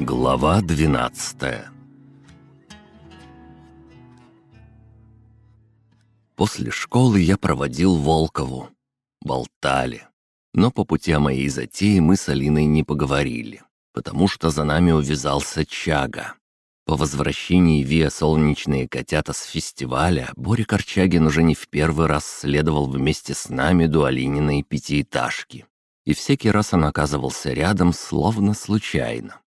Глава 12 После школы я проводил Волкову. Болтали. Но по пути о моей затее мы с Алиной не поговорили, потому что за нами увязался Чага. По возвращении Виа «Солнечные котята» с фестиваля Боря Корчагин уже не в первый раз следовал вместе с нами до Алининой пятиэтажки. И всякий раз он оказывался рядом, словно случайно.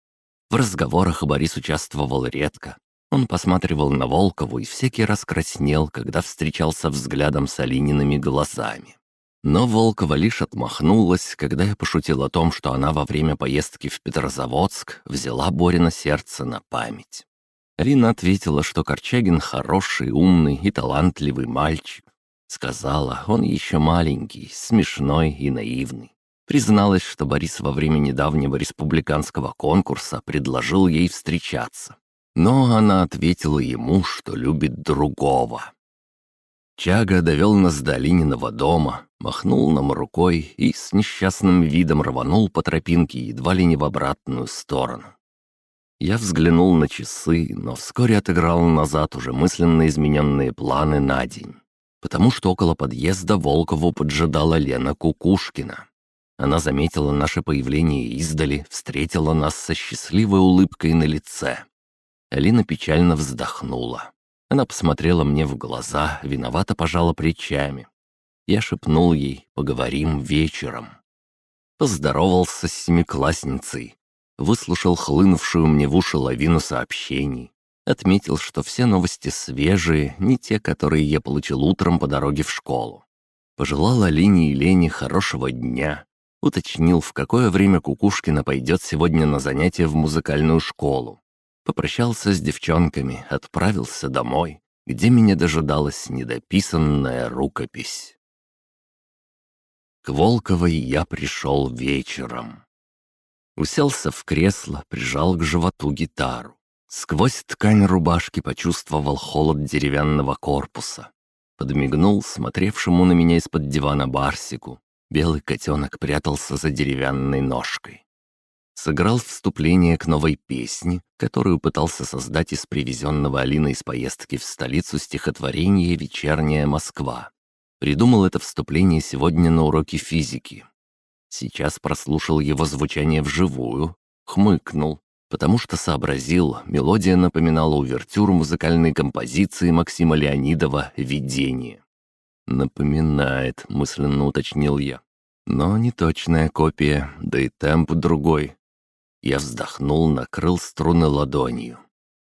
В разговорах Борис участвовал редко. Он посматривал на Волкову и всякий раз краснел, когда встречался взглядом с Алиниными глазами. Но Волкова лишь отмахнулась, когда я пошутил о том, что она во время поездки в Петрозаводск взяла Борина сердце на память. Рина ответила, что Корчагин хороший, умный и талантливый мальчик. Сказала, он еще маленький, смешной и наивный. Призналась, что Борис во время недавнего республиканского конкурса предложил ей встречаться. Но она ответила ему, что любит другого. Чага довел нас до Лининого дома, махнул нам рукой и с несчастным видом рванул по тропинке едва ли не в обратную сторону. Я взглянул на часы, но вскоре отыграл назад уже мысленно измененные планы на день. Потому что около подъезда Волкову поджидала Лена Кукушкина. Она заметила наше появление издали, встретила нас со счастливой улыбкой на лице. Алина печально вздохнула. Она посмотрела мне в глаза, виновато пожала плечами. Я шепнул ей «поговорим вечером». Поздоровался с семиклассницей, выслушал хлынувшую мне в уши лавину сообщений, отметил, что все новости свежие, не те, которые я получил утром по дороге в школу. Пожелал Алине и Лене хорошего дня, уточнил, в какое время Кукушкина пойдет сегодня на занятия в музыкальную школу. Попрощался с девчонками, отправился домой, где меня дожидалась недописанная рукопись. К Волковой я пришел вечером. Уселся в кресло, прижал к животу гитару. Сквозь ткань рубашки почувствовал холод деревянного корпуса. Подмигнул смотревшему на меня из-под дивана Барсику. Белый котенок прятался за деревянной ножкой. Сыграл вступление к новой песне, которую пытался создать из привезенного Алины из поездки в столицу стихотворения «Вечерняя Москва». Придумал это вступление сегодня на уроке физики. Сейчас прослушал его звучание вживую, хмыкнул, потому что сообразил, мелодия напоминала увертюру музыкальной композиции Максима Леонидова «Видение». «Напоминает», — мысленно уточнил я. «Но не точная копия, да и темп другой». Я вздохнул, накрыл струны ладонью.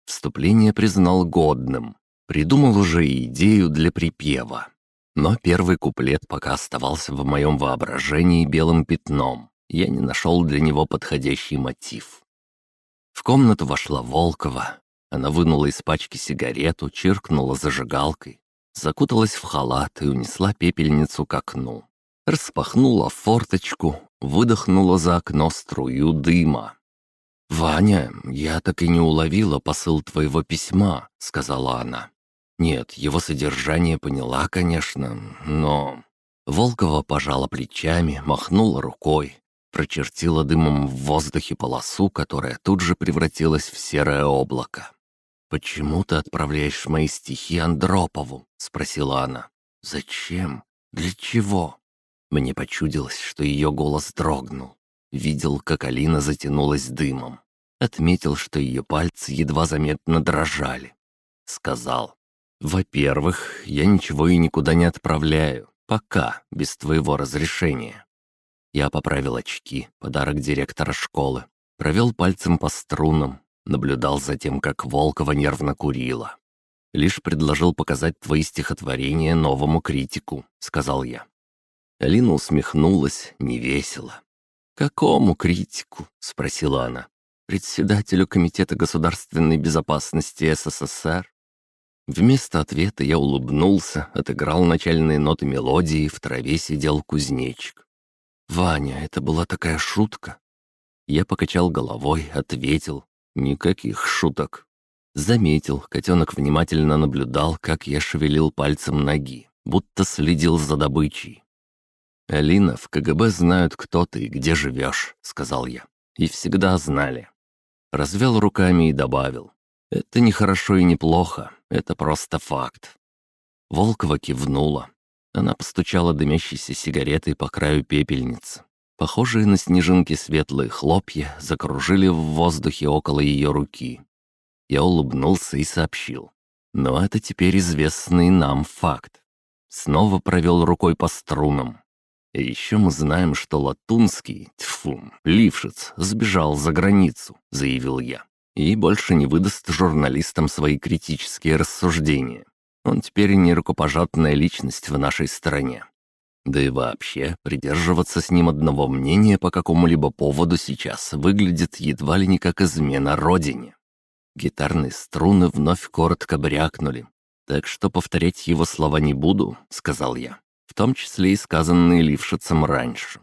Вступление признал годным. Придумал уже идею для припева. Но первый куплет пока оставался в моем воображении белым пятном. Я не нашел для него подходящий мотив. В комнату вошла Волкова. Она вынула из пачки сигарету, чиркнула зажигалкой, закуталась в халат и унесла пепельницу к окну. Распахнула форточку, выдохнула за окно струю дыма. «Ваня, я так и не уловила посыл твоего письма», — сказала она. Нет, его содержание поняла, конечно, но... Волкова пожала плечами, махнула рукой, прочертила дымом в воздухе полосу, которая тут же превратилась в серое облако. «Почему ты отправляешь мои стихи Андропову?» — спросила она. «Зачем? Для чего?» Мне почудилось, что ее голос дрогнул. Видел, как Алина затянулась дымом. Отметил, что ее пальцы едва заметно дрожали. Сказал, во-первых, я ничего и никуда не отправляю. Пока, без твоего разрешения. Я поправил очки, подарок директора школы. Провел пальцем по струнам, наблюдал за тем, как Волкова нервно курила. «Лишь предложил показать твои стихотворения новому критику», — сказал я. Алина усмехнулась, невесело. «Какому критику?» — спросила она. «Председателю Комитета государственной безопасности СССР? Вместо ответа я улыбнулся, отыграл начальные ноты мелодии, в траве сидел кузнечик. «Ваня, это была такая шутка?» Я покачал головой, ответил. «Никаких шуток». Заметил, котенок внимательно наблюдал, как я шевелил пальцем ноги, будто следил за добычей. «Алина, в КГБ знают, кто ты и где живешь», — сказал я. «И всегда знали. Развел руками и добавил. «Это не хорошо и не плохо, это просто факт». Волкова кивнула. Она постучала дымящейся сигаретой по краю пепельницы. Похожие на снежинки светлые хлопья закружили в воздухе около ее руки. Я улыбнулся и сообщил. Но это теперь известный нам факт. Снова провел рукой по струнам. И еще мы знаем, что Латунский, тьфу, Лившиц, сбежал за границу, заявил я. И больше не выдаст журналистам свои критические рассуждения. Он теперь не рукопожатная личность в нашей стране. Да и вообще, придерживаться с ним одного мнения по какому-либо поводу сейчас выглядит едва ли не как измена родине. Гитарные струны вновь коротко брякнули. «Так что повторять его слова не буду», — сказал я, в том числе и сказанные Лившицем раньше.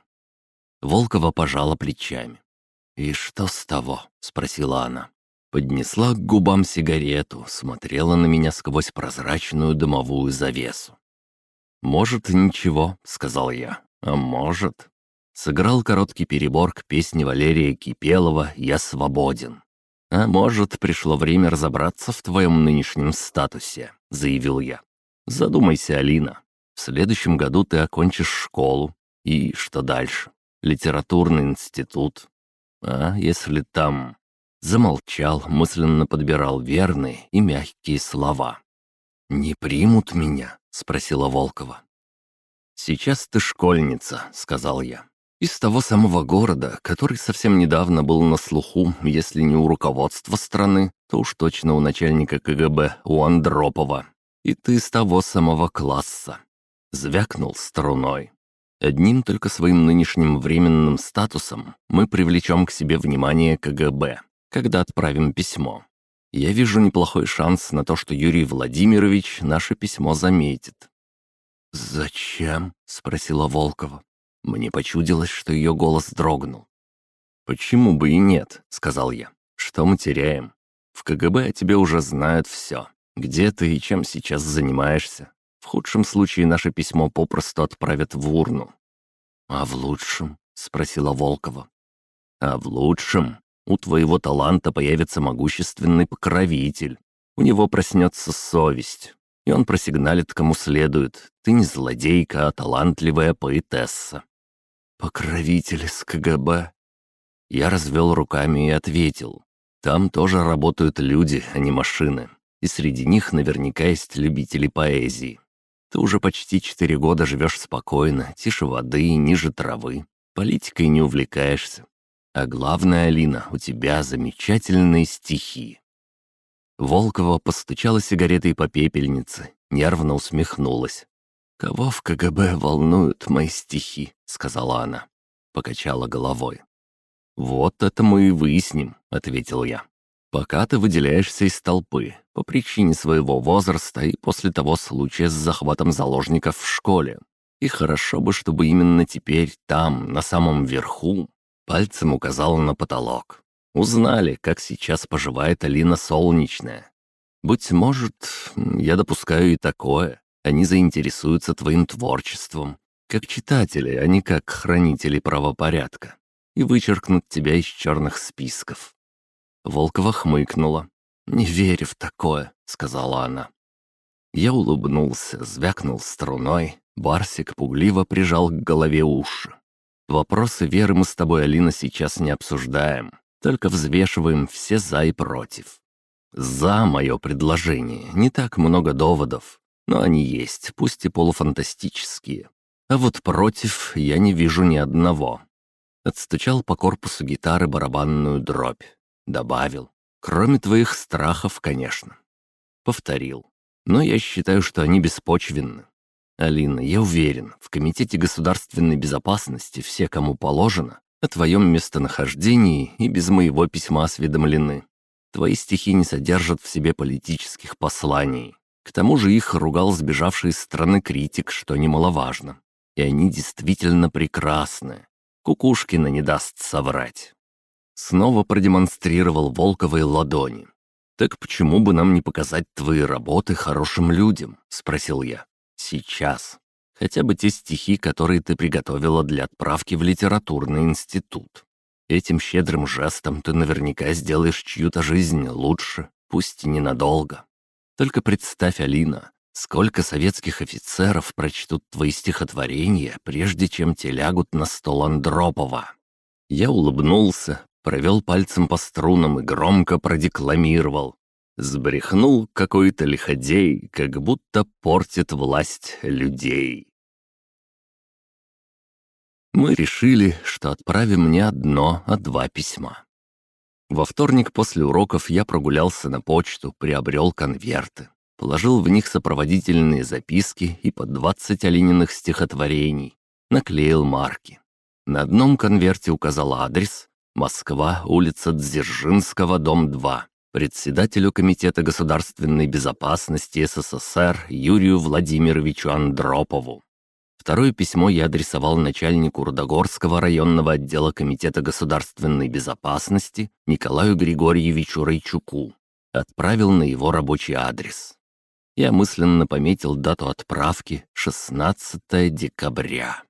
Волкова пожала плечами. «И что с того?» — спросила она. Поднесла к губам сигарету, смотрела на меня сквозь прозрачную дымовую завесу. «Может, ничего», — сказал я. «А может». Сыграл короткий перебор к песне Валерия Кипелова «Я свободен». «А может, пришло время разобраться в твоем нынешнем статусе», — заявил я. «Задумайся, Алина. В следующем году ты окончишь школу. И что дальше? Литературный институт. А если там...» Замолчал, мысленно подбирал верные и мягкие слова. «Не примут меня?» — спросила Волкова. «Сейчас ты школьница», — сказал я. «Из того самого города, который совсем недавно был на слуху, если не у руководства страны, то уж точно у начальника КГБ, у Андропова. И ты из того самого класса». Звякнул струной. Одним только своим нынешним временным статусом мы привлечем к себе внимание КГБ когда отправим письмо. Я вижу неплохой шанс на то, что Юрий Владимирович наше письмо заметит». «Зачем?» — спросила Волкова. Мне почудилось, что ее голос дрогнул. «Почему бы и нет?» — сказал я. «Что мы теряем? В КГБ о тебе уже знают все. Где ты и чем сейчас занимаешься? В худшем случае наше письмо попросту отправят в урну». «А в лучшем?» — спросила Волкова. «А в лучшем у твоего таланта появится могущественный покровитель. У него проснется совесть, и он просигналит кому следует. Ты не злодейка, а талантливая поэтесса. Покровитель из КГБ. Я развел руками и ответил. Там тоже работают люди, а не машины. И среди них наверняка есть любители поэзии. Ты уже почти четыре года живешь спокойно, тише воды и ниже травы. Политикой не увлекаешься. А главное, Алина, у тебя замечательные стихи». Волкова постучала сигаретой по пепельнице, нервно усмехнулась. «Кого в КГБ волнуют мои стихи?» — сказала она. Покачала головой. «Вот это мы и выясним», — ответил я. «Пока ты выделяешься из толпы, по причине своего возраста и после того случая с захватом заложников в школе. И хорошо бы, чтобы именно теперь, там, на самом верху, Пальцем указала на потолок. Узнали, как сейчас поживает Алина Солнечная. Быть может, я допускаю и такое. Они заинтересуются твоим творчеством, как читатели, а не как хранители правопорядка, и вычеркнут тебя из черных списков». Волкова хмыкнула. «Не верю в такое», — сказала она. Я улыбнулся, звякнул струной, Барсик пугливо прижал к голове уши. Вопросы веры мы с тобой, Алина, сейчас не обсуждаем, только взвешиваем все «за» и «против». За мое предложение не так много доводов, но они есть, пусть и полуфантастические. А вот против я не вижу ни одного. Отстучал по корпусу гитары барабанную дробь. Добавил. Кроме твоих страхов, конечно. Повторил. Но я считаю, что они беспочвенны. «Алина, я уверен, в Комитете государственной безопасности все, кому положено, о твоем местонахождении и без моего письма осведомлены. Твои стихи не содержат в себе политических посланий. К тому же их ругал сбежавший из страны критик, что немаловажно. И они действительно прекрасны. Кукушкина не даст соврать». Снова продемонстрировал Волковой ладони. «Так почему бы нам не показать твои работы хорошим людям?» — спросил я. Сейчас. Хотя бы те стихи, которые ты приготовила для отправки в литературный институт. Этим щедрым жестом ты наверняка сделаешь чью-то жизнь лучше, пусть и ненадолго. Только представь, Алина, сколько советских офицеров прочтут твои стихотворения, прежде чем те лягут на стол Андропова. Я улыбнулся, провел пальцем по струнам и громко продекламировал. Сбрехнул какой-то лиходей, как будто портит власть людей. Мы решили, что отправим не одно, а два письма. Во вторник после уроков я прогулялся на почту, приобрел конверты, положил в них сопроводительные записки и по 20 Олениных стихотворений, наклеил марки. На одном конверте указал адрес «Москва, улица Дзержинского, дом 2» председателю Комитета государственной безопасности СССР Юрию Владимировичу Андропову. Второе письмо я адресовал начальнику Рудогорского районного отдела Комитета государственной безопасности Николаю Григорьевичу Райчуку. Отправил на его рабочий адрес. Я мысленно пометил дату отправки — 16 декабря.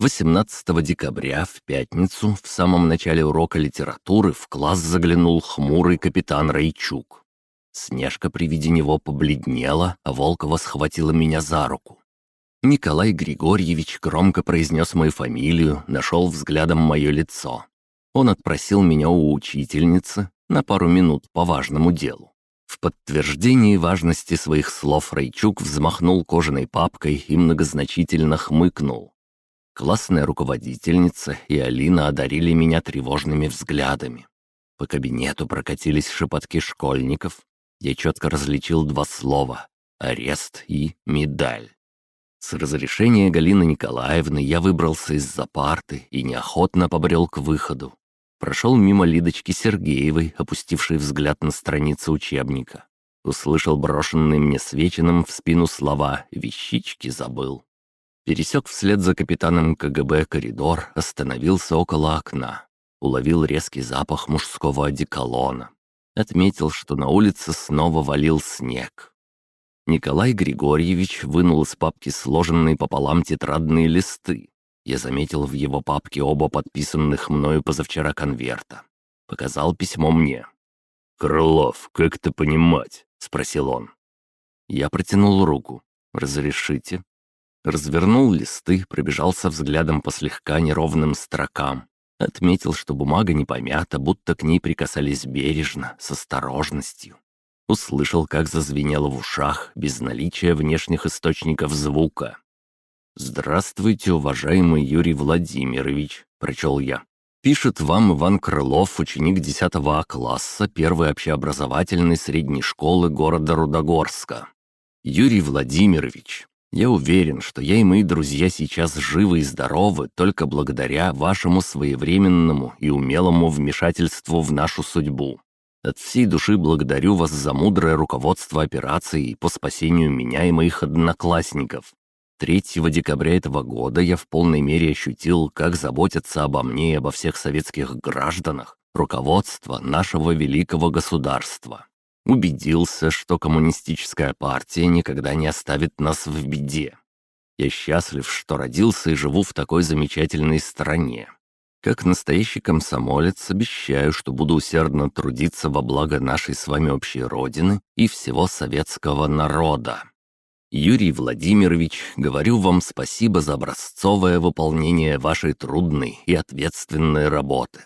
18 декабря, в пятницу, в самом начале урока литературы, в класс заглянул хмурый капитан Райчук. Снежка при виде него побледнела, а Волкова схватила меня за руку. Николай Григорьевич громко произнес мою фамилию, нашел взглядом мое лицо. Он отпросил меня у учительницы на пару минут по важному делу. В подтверждении важности своих слов Райчук взмахнул кожаной папкой и многозначительно хмыкнул. Классная руководительница и Алина одарили меня тревожными взглядами. По кабинету прокатились шепотки школьников, я четко различил два слова — арест и медаль. С разрешения Галины Николаевны я выбрался из-за парты и неохотно побрел к выходу. Прошел мимо Лидочки Сергеевой, опустившей взгляд на страницу учебника. Услышал брошенные мне свеченым в спину слова «вещички забыл». Пересек вслед за капитаном КГБ коридор, остановился около окна. Уловил резкий запах мужского одеколона отметил, что на улице снова валил снег. Николай Григорьевич вынул из папки сложенные пополам тетрадные листы. Я заметил в его папке оба подписанных мною позавчера конверта. Показал письмо мне. «Крылов, как это понимать?» — спросил он. Я протянул руку. «Разрешите?» Развернул листы, пробежался взглядом по слегка неровным строкам. Отметил, что бумага не помята, будто к ней прикасались бережно, с осторожностью. Услышал, как зазвенело в ушах, без наличия внешних источников звука. «Здравствуйте, уважаемый Юрий Владимирович», — прочел я. «Пишет вам Иван Крылов, ученик 10 А класса первой общеобразовательной средней школы города Рудогорска. Юрий Владимирович, я уверен, что я и мои друзья сейчас живы и здоровы только благодаря вашему своевременному и умелому вмешательству в нашу судьбу. От всей души благодарю вас за мудрое руководство операцией по спасению меня и моих одноклассников. 3 декабря этого года я в полной мере ощутил, как заботятся обо мне и обо всех советских гражданах руководство нашего великого государства убедился, что коммунистическая партия никогда не оставит нас в беде. Я счастлив, что родился и живу в такой замечательной стране. Как настоящий комсомолец обещаю, что буду усердно трудиться во благо нашей с вами общей Родины и всего советского народа. Юрий Владимирович, говорю вам спасибо за образцовое выполнение вашей трудной и ответственной работы.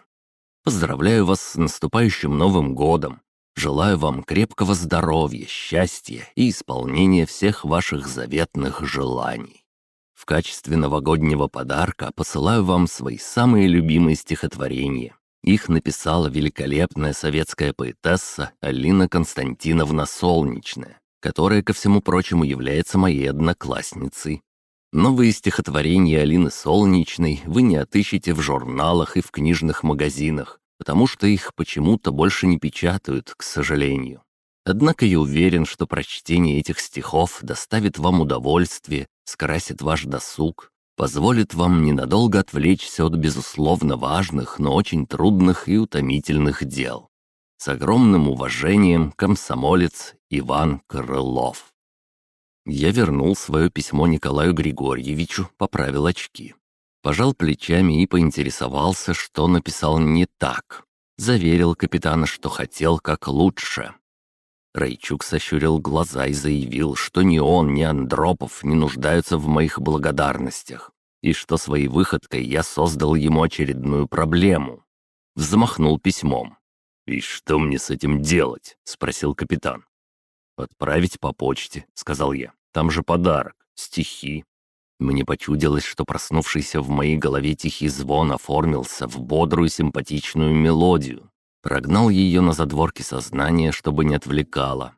Поздравляю вас с наступающим Новым годом Желаю вам крепкого здоровья, счастья и исполнения всех ваших заветных желаний. В качестве новогоднего подарка посылаю вам свои самые любимые стихотворения. Их написала великолепная советская поэтесса Алина Константиновна Солнечная, которая, ко всему прочему, является моей одноклассницей. Новые стихотворения Алины Солнечной вы не отыщете в журналах и в книжных магазинах, потому что их почему-то больше не печатают, к сожалению. Однако я уверен, что прочтение этих стихов доставит вам удовольствие, скрасит ваш досуг, позволит вам ненадолго отвлечься от безусловно важных, но очень трудных и утомительных дел. С огромным уважением, комсомолец Иван Крылов. Я вернул свое письмо Николаю Григорьевичу, поправил очки. Пожал плечами и поинтересовался, что написал не так. Заверил капитана, что хотел как лучше. Райчук сощурил глаза и заявил, что ни он, ни Андропов не нуждаются в моих благодарностях, и что своей выходкой я создал ему очередную проблему. Взмахнул письмом. «И что мне с этим делать?» — спросил капитан. «Отправить по почте», — сказал я. «Там же подарок, стихи». Мне почудилось, что проснувшийся в моей голове тихий звон оформился в бодрую симпатичную мелодию. Прогнал ее на задворке сознания, чтобы не отвлекало.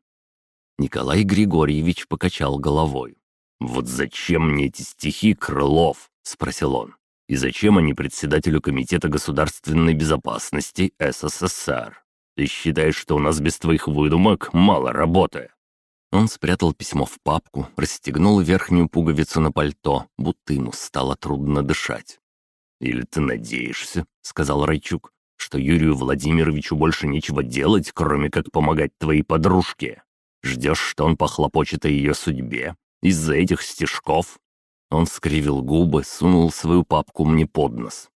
Николай Григорьевич покачал головой. «Вот зачем мне эти стихи, Крылов?» — спросил он. «И зачем они председателю Комитета государственной безопасности СССР? Ты считаешь, что у нас без твоих выдумок мало работы?» Он спрятал письмо в папку, расстегнул верхнюю пуговицу на пальто, будто ему стало трудно дышать. «Или ты надеешься, — сказал Райчук, — что Юрию Владимировичу больше нечего делать, кроме как помогать твоей подружке? Ждешь, что он похлопочет о ее судьбе? Из-за этих стишков?» Он скривил губы, сунул свою папку мне под нос.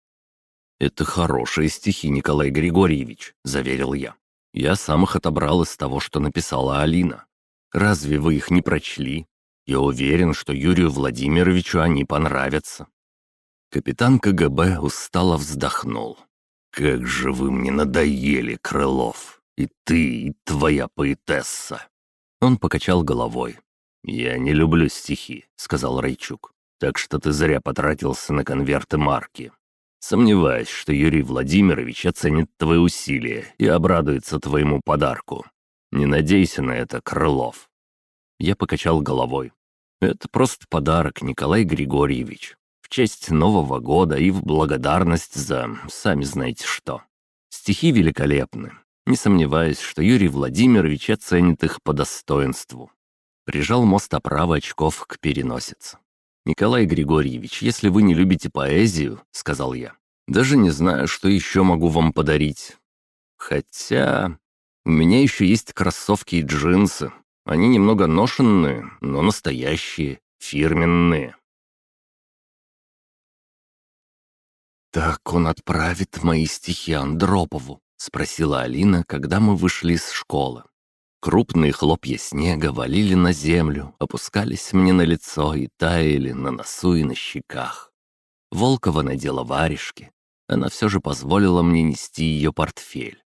«Это хорошие стихи, Николай Григорьевич», — заверил я. «Я сам их отобрал из того, что написала Алина. Разве вы их не прочли? Я уверен, что Юрию Владимировичу они понравятся». Капитан КГБ устало вздохнул. «Как же вы мне надоели, Крылов! И ты, и твоя поэтесса!» Он покачал головой. «Я не люблю стихи», — сказал Райчук. «Так что ты зря потратился на конверты марки. Сомневаюсь, что Юрий Владимирович оценит твои усилия и обрадуется твоему подарку. Не надейся на это, Крылов». Я покачал головой. «Это просто подарок, Николай Григорьевич. В честь Нового года и в благодарность за сами знаете что. Стихи великолепны. Не сомневаюсь, что Юрий Владимирович оценит их по достоинству». Прижал мост оправы очков к переносице. «Николай Григорьевич, если вы не любите поэзию, — сказал я, — даже не знаю, что еще могу вам подарить. Хотя у меня еще есть кроссовки и джинсы. Они немного ношенные, но настоящие, фирменные. «Так он отправит мои стихи Андропову?» — спросила Алина, когда мы вышли из школы. Крупные хлопья снега валили на землю, опускались мне на лицо и таяли на носу и на щеках. Волкова надела варежки. Она все же позволила мне нести ее портфель.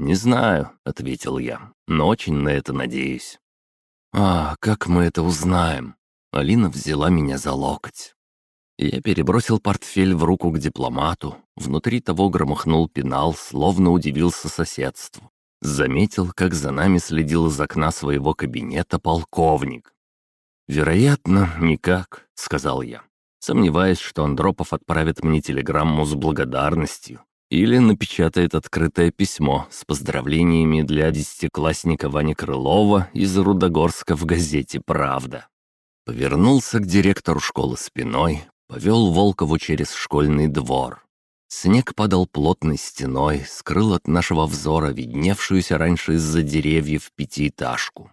«Не знаю», — ответил я, — «но очень на это надеюсь». «А, как мы это узнаем?» Алина взяла меня за локоть. Я перебросил портфель в руку к дипломату. Внутри того громыхнул пенал, словно удивился соседству. Заметил, как за нами следил из окна своего кабинета полковник. «Вероятно, никак», — сказал я. Сомневаюсь, что Андропов отправит мне телеграмму с благодарностью. Или напечатает открытое письмо с поздравлениями для десятиклассника Вани Крылова из Рудогорска в газете «Правда». Повернулся к директору школы спиной, повел Волкову через школьный двор. Снег падал плотной стеной, скрыл от нашего взора видневшуюся раньше из-за деревьев пятиэтажку.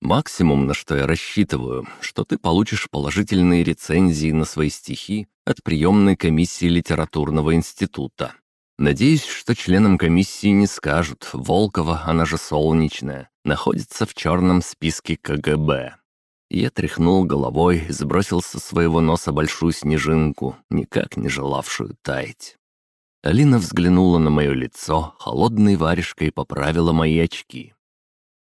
Максимум, на что я рассчитываю, что ты получишь положительные рецензии на свои стихи от приемной комиссии литературного института. Надеюсь, что членам комиссии не скажут, Волкова, она же солнечная, находится в черном списке КГБ. Я тряхнул головой, сбросил со своего носа большую снежинку, никак не желавшую таять. Алина взглянула на мое лицо, холодной варежкой поправила мои очки.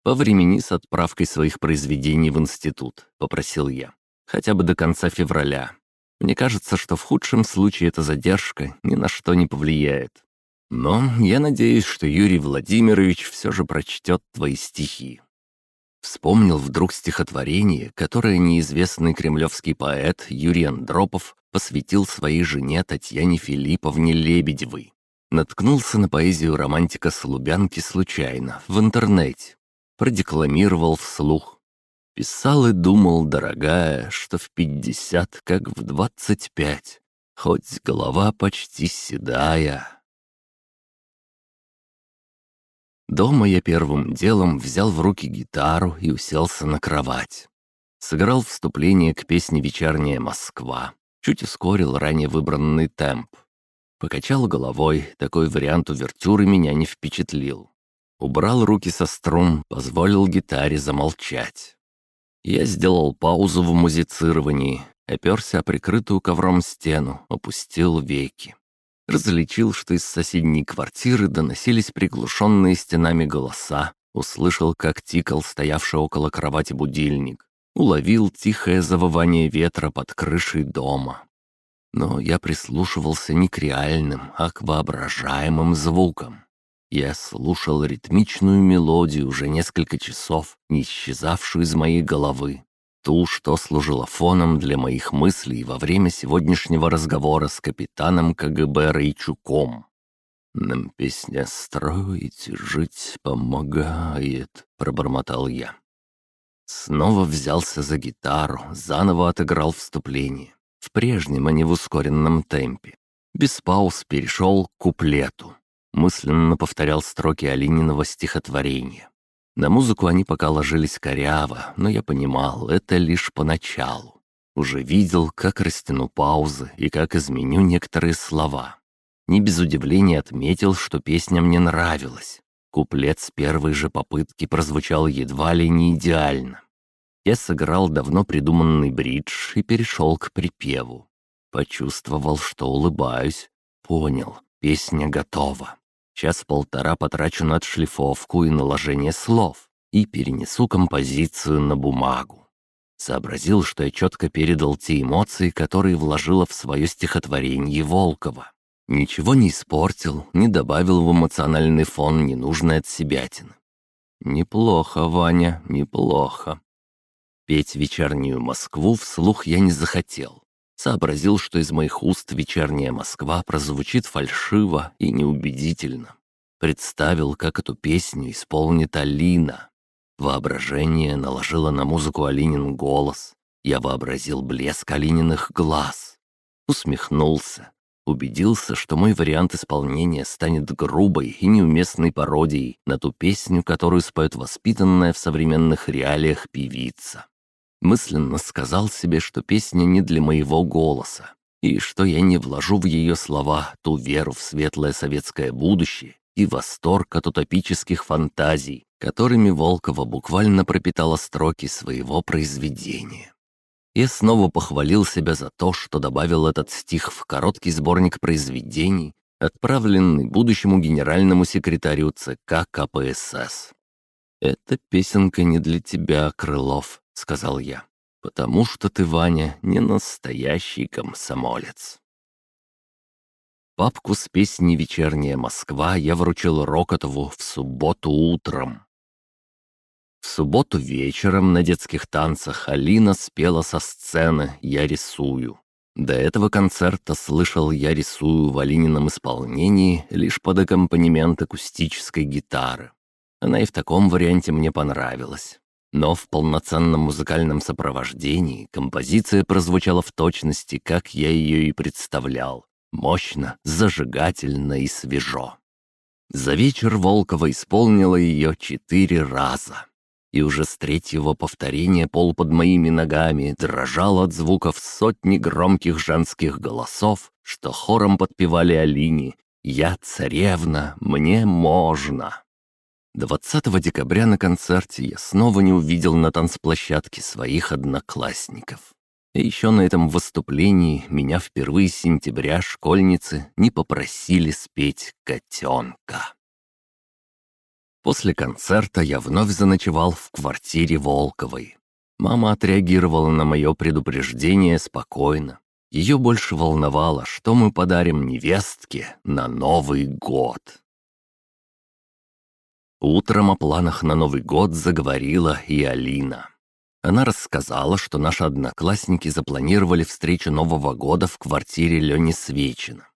«Повремени с отправкой своих произведений в институт», — попросил я. «Хотя бы до конца февраля. Мне кажется, что в худшем случае эта задержка ни на что не повлияет. Но я надеюсь, что Юрий Владимирович все же прочтет твои стихи». Вспомнил вдруг стихотворение, которое неизвестный кремлевский поэт Юрий Андропов посвятил своей жене Татьяне Филипповне Лебедевой. Наткнулся на поэзию романтика с Лубянки случайно, в интернете. Продекламировал вслух. Писал и думал, дорогая, что в пятьдесят, как в двадцать пять, хоть голова почти седая. Дома я первым делом взял в руки гитару и уселся на кровать. Сыграл вступление к песне «Вечерняя Москва». Чуть ускорил ранее выбранный темп. Покачал головой, такой вариант увертюры меня не впечатлил. Убрал руки со струн, позволил гитаре замолчать. Я сделал паузу в музицировании, оперся о прикрытую ковром стену, опустил веки. Различил, что из соседней квартиры доносились приглушенные стенами голоса, услышал, как тикал стоявший около кровати будильник, уловил тихое завывание ветра под крышей дома. Но я прислушивался не к реальным, а к воображаемым звукам. Я слушал ритмичную мелодию уже несколько часов, не исчезавшую из моей головы. Ту, что служила фоном для моих мыслей во время сегодняшнего разговора с капитаном КГБ Рейчуком. «Нам песня строить, жить помогает», — пробормотал я. Снова взялся за гитару, заново отыграл вступление. В прежнем, а не в ускоренном темпе. Без пауз перешел к куплету мысленно повторял строки Алининого стихотворения. На музыку они пока ложились коряво, но я понимал, это лишь поначалу. Уже видел, как растяну паузы и как изменю некоторые слова. Не без удивления отметил, что песня мне нравилась. Куплет с первой же попытки прозвучал едва ли не идеально. Я сыграл давно придуманный бридж и перешел к припеву. Почувствовал, что улыбаюсь. Понял, песня готова. Час-полтора потрачу на отшлифовку и наложение слов и перенесу композицию на бумагу. Сообразил, что я четко передал те эмоции, которые вложила в свое стихотворение Волкова. Ничего не испортил, не добавил в эмоциональный фон ненужной от себятины. Неплохо, Ваня, неплохо. Петь вечернюю Москву вслух я не захотел. Сообразил, что из моих уст вечерняя Москва прозвучит фальшиво и неубедительно. Представил, как эту песню исполнит Алина. Воображение наложило на музыку Алинин голос. Я вообразил блеск Алининых глаз. Усмехнулся. Убедился, что мой вариант исполнения станет грубой и неуместной пародией на ту песню, которую споет воспитанная в современных реалиях певица. Мысленно сказал себе, что песня не для моего голоса, и что я не вложу в ее слова ту веру в светлое советское будущее и восторг от утопических фантазий, которыми Волкова буквально пропитала строки своего произведения. Я снова похвалил себя за то, что добавил этот стих в короткий сборник произведений, отправленный будущему генеральному секретарю ЦК КПСС. «Эта песенка не для тебя, Крылов», — сказал я, — «потому что ты, Ваня, не настоящий комсомолец». Папку с песней «Вечерняя Москва» я вручил Рокотову в субботу утром. В субботу вечером на детских танцах Алина спела со сцены «Я рисую». До этого концерта слышал «Я рисую» в Алинином исполнении лишь под аккомпанемент акустической гитары. Она и в таком варианте мне понравилась. Но в полноценном музыкальном сопровождении композиция прозвучала в точности, как я ее и представлял. Мощно, зажигательно и свежо. За вечер Волкова исполнила ее четыре раза. И уже с третьего повторения пол под моими ногами дрожал от звуков сотни громких женских голосов, что хором подпевали Алине «Я царевна, мне можно». 20 декабря на концерте я снова не увидел на танцплощадке своих одноклассников. И еще на этом выступлении меня впервые с сентября школьницы не попросили спеть «Котенка». После концерта я вновь заночевал в квартире Волковой. Мама отреагировала на мое предупреждение спокойно. Ее больше волновало, что мы подарим невестке на Новый год. Утром о планах на Новый год заговорила и Алина. Она рассказала, что наши одноклассники запланировали встречу Нового года в квартире Лени Свечина.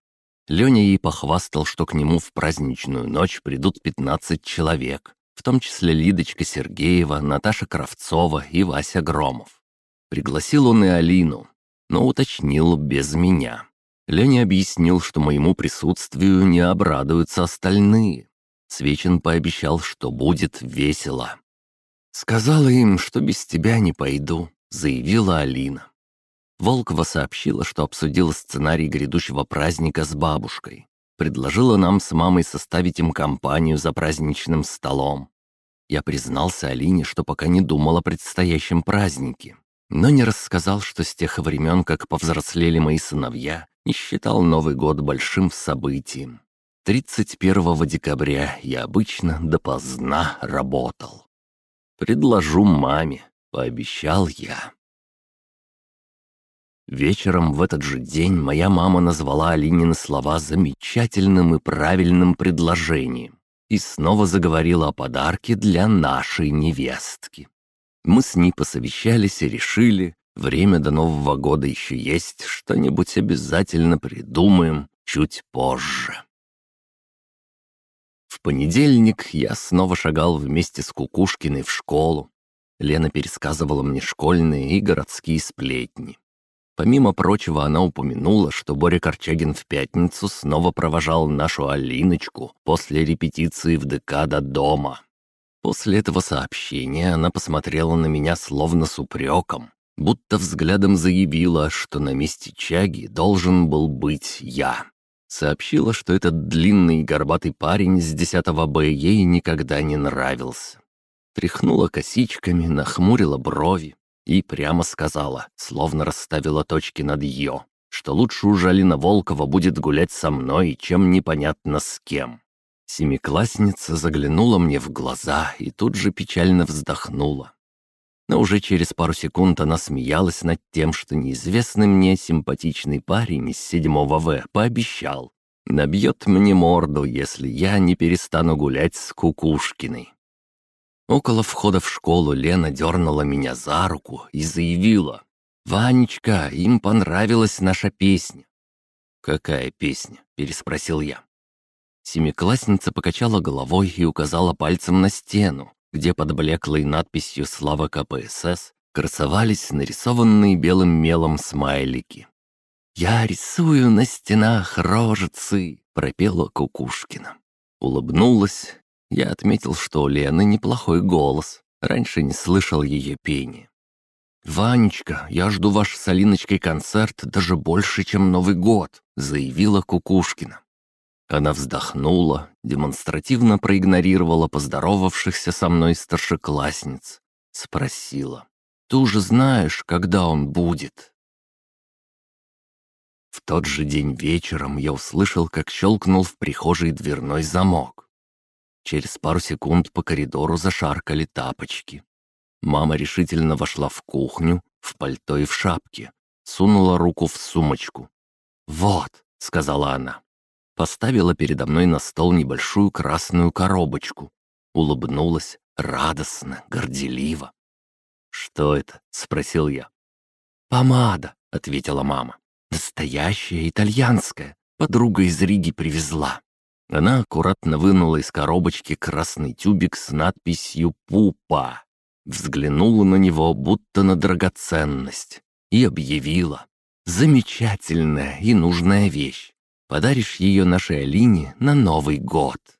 Леня ей похвастал, что к нему в праздничную ночь придут 15 человек, в том числе Лидочка Сергеева, Наташа Кравцова и Вася Громов. Пригласил он и Алину, но уточнил без меня. Леня объяснил, что моему присутствию не обрадуются остальные, Свечин пообещал, что будет весело. «Сказала им, что без тебя не пойду», — заявила Алина. Волкова сообщила, что обсудила сценарий грядущего праздника с бабушкой. Предложила нам с мамой составить им компанию за праздничным столом. Я признался Алине, что пока не думал о предстоящем празднике, но не рассказал, что с тех времен, как повзрослели мои сыновья, не считал Новый год большим событием. 31 декабря я обычно допоздна работал. «Предложу маме», — пообещал я. Вечером в этот же день моя мама назвала Алинины слова замечательным и правильным предложением и снова заговорила о подарке для нашей невестки. Мы с ней посовещались и решили, время до Нового года еще есть, что-нибудь обязательно придумаем чуть позже. Понедельник я снова шагал вместе с Кукушкиной в школу. Лена пересказывала мне школьные и городские сплетни. Помимо прочего, она упомянула, что Боря Корчагин в пятницу снова провожал нашу Алиночку после репетиции в ДК до дома. После этого сообщения она посмотрела на меня словно с упреком, будто взглядом заявила, что на месте Чаги должен был быть я. Сообщила, что этот длинный горбатый парень с 10 Б ей никогда не нравился. Тряхнула косичками, нахмурила брови, и прямо сказала, словно расставила точки над «ё», что лучше уж Алина Волкова будет гулять со мной, чем непонятно с кем. Семиклассница заглянула мне в глаза и тут же печально вздохнула. Но уже через пару секунд она смеялась над тем, что неизвестный мне симпатичный парень из седьмого В пообещал. Набьет мне морду, если я не перестану гулять с Кукушкиной. Около входа в школу Лена дернула меня за руку и заявила. «Ванечка, им понравилась наша песня». «Какая песня?» — переспросил я. Семиклассница покачала головой и указала пальцем на стену, где под блеклой надписью «Слава КПСС» красовались нарисованные белым мелом смайлики. «Я рисую на стенах рожицы», — пропела Кукушкина. Улыбнулась я отметил, что у Лены неплохой голос. Раньше не слышал ее пения. «Ванечка, я жду ваш с Алиночкой концерт даже больше, чем Новый год», — заявила Кукушкина. Она вздохнула, демонстративно проигнорировала поздоровавшихся со мной старшеклассниц. Спросила, «Ты уже знаешь, когда он будет?» В тот же день вечером я услышал, как щелкнул в прихожей дверной замок. Через пару секунд по коридору зашаркали тапочки. Мама решительно вошла в кухню, в пальто и в шапке, сунула руку в сумочку. «Вот», — сказала она. Поставила передо мной на стол небольшую красную коробочку. Улыбнулась, радостно, горделиво. «Что это?» — спросил я. «Помада», — ответила мама. «Настоящая итальянская. Подруга из Риги привезла». Она аккуратно вынула из коробочки красный тюбик с надписью «Пупа». Взглянула на него, будто на драгоценность, и объявила. «Замечательная и нужная вещь. Подаришь ее нашей Алине на Новый год».